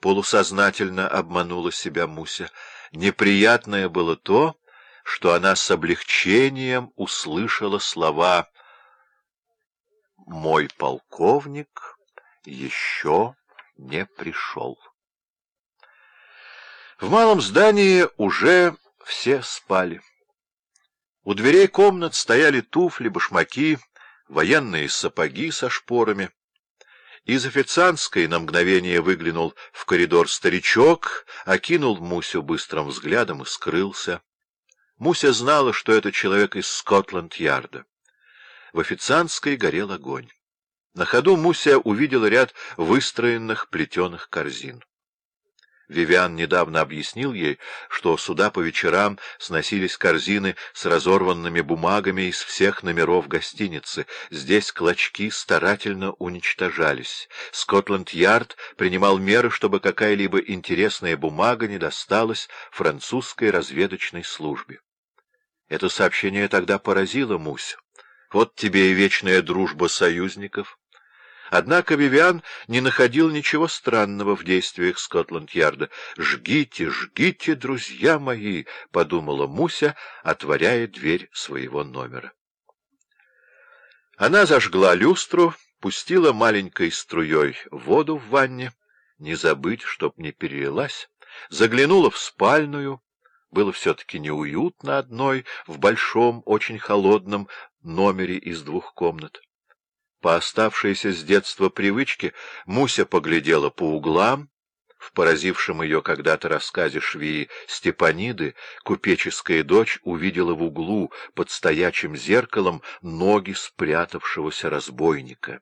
Полусознательно обманула себя Муся. Неприятное было то, что она с облегчением услышала слова «Мой полковник еще не пришел». В малом здании уже все спали. У дверей комнат стояли туфли, башмаки, военные сапоги со шпорами. Из официантской на мгновение выглянул в коридор старичок, окинул Мусю быстрым взглядом и скрылся. Муся знала, что это человек из Скотланд-Ярда. В официантской горел огонь. На ходу Муся увидела ряд выстроенных плетеных корзин. Вивиан недавно объяснил ей, что сюда по вечерам сносились корзины с разорванными бумагами из всех номеров гостиницы. Здесь клочки старательно уничтожались. Скотланд-Ярд принимал меры, чтобы какая-либо интересная бумага не досталась французской разведочной службе. Это сообщение тогда поразило Мусю. Вот тебе и вечная дружба союзников. Однако Вивиан не находил ничего странного в действиях Скотланд-Ярда. «Жгите, жгите, друзья мои!» — подумала Муся, отворяя дверь своего номера. Она зажгла люстру, пустила маленькой струей воду в ванне, не забыть, чтоб не перелилась, заглянула в спальную. Было все-таки неуютно одной в большом, очень холодном номере из двух комнат. По оставшейся с детства привычке Муся поглядела по углам. В поразившем ее когда-то рассказе швеи Степаниды купеческая дочь увидела в углу под стоячим зеркалом ноги спрятавшегося разбойника.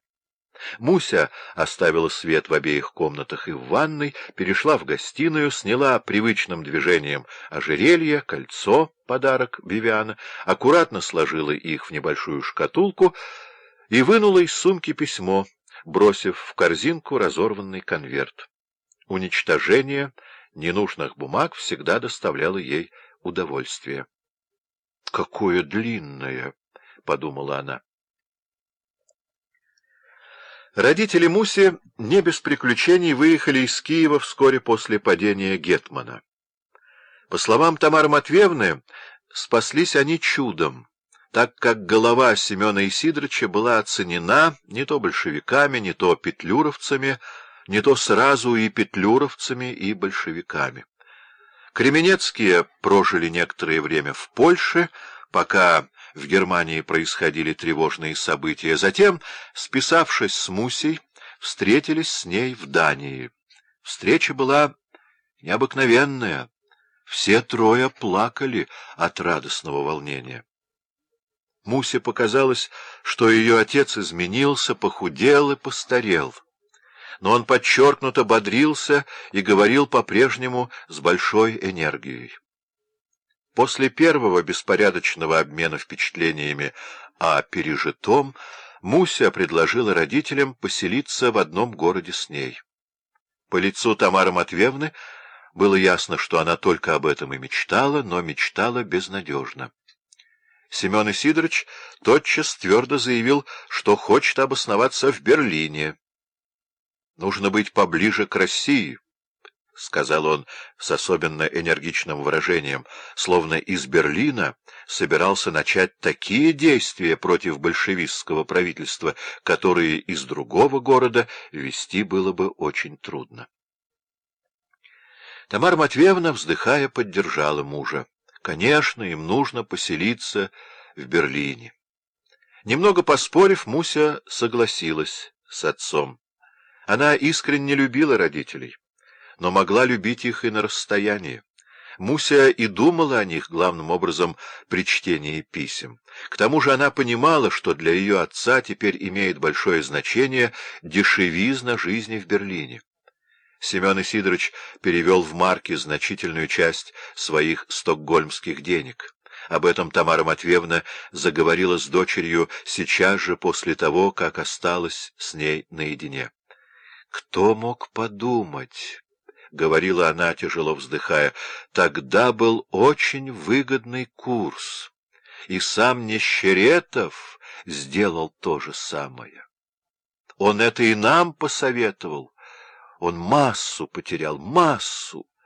Муся оставила свет в обеих комнатах и в ванной, перешла в гостиную, сняла привычным движением ожерелье, кольцо, подарок Бивиана, аккуратно сложила их в небольшую шкатулку — и вынула из сумки письмо, бросив в корзинку разорванный конверт. Уничтожение ненужных бумаг всегда доставляло ей удовольствие. — Какое длинное! — подумала она. Родители Муси не без приключений выехали из Киева вскоре после падения Гетмана. По словам Тамары Матвеевны, спаслись они чудом так как голова Семена Исидоровича была оценена не то большевиками, не то петлюровцами, не то сразу и петлюровцами, и большевиками. Кременецкие прожили некоторое время в Польше, пока в Германии происходили тревожные события. Затем, списавшись с Мусей, встретились с ней в Дании. Встреча была необыкновенная. Все трое плакали от радостного волнения. Мусе показалось, что ее отец изменился, похудел и постарел. Но он подчеркнуто бодрился и говорил по-прежнему с большой энергией. После первого беспорядочного обмена впечатлениями о пережитом Муся предложила родителям поселиться в одном городе с ней. По лицу Тамары Матвеевны было ясно, что она только об этом и мечтала, но мечтала безнадежно. Семен Исидорович тотчас твердо заявил, что хочет обосноваться в Берлине. «Нужно быть поближе к России», — сказал он с особенно энергичным выражением, словно из Берлина собирался начать такие действия против большевистского правительства, которые из другого города вести было бы очень трудно. Тамара Матвеевна, вздыхая, поддержала мужа. Конечно, им нужно поселиться в Берлине. Немного поспорив, Муся согласилась с отцом. Она искренне любила родителей, но могла любить их и на расстоянии. Муся и думала о них главным образом при чтении писем. К тому же она понимала, что для ее отца теперь имеет большое значение дешевизна жизни в Берлине. Семен Исидорович перевел в марки значительную часть своих стокгольмских денег. Об этом Тамара Матвеевна заговорила с дочерью сейчас же после того, как осталась с ней наедине. «Кто мог подумать?» — говорила она, тяжело вздыхая. «Тогда был очень выгодный курс, и сам Нещеретов сделал то же самое. Он это и нам посоветовал». Он массу потерял, массу.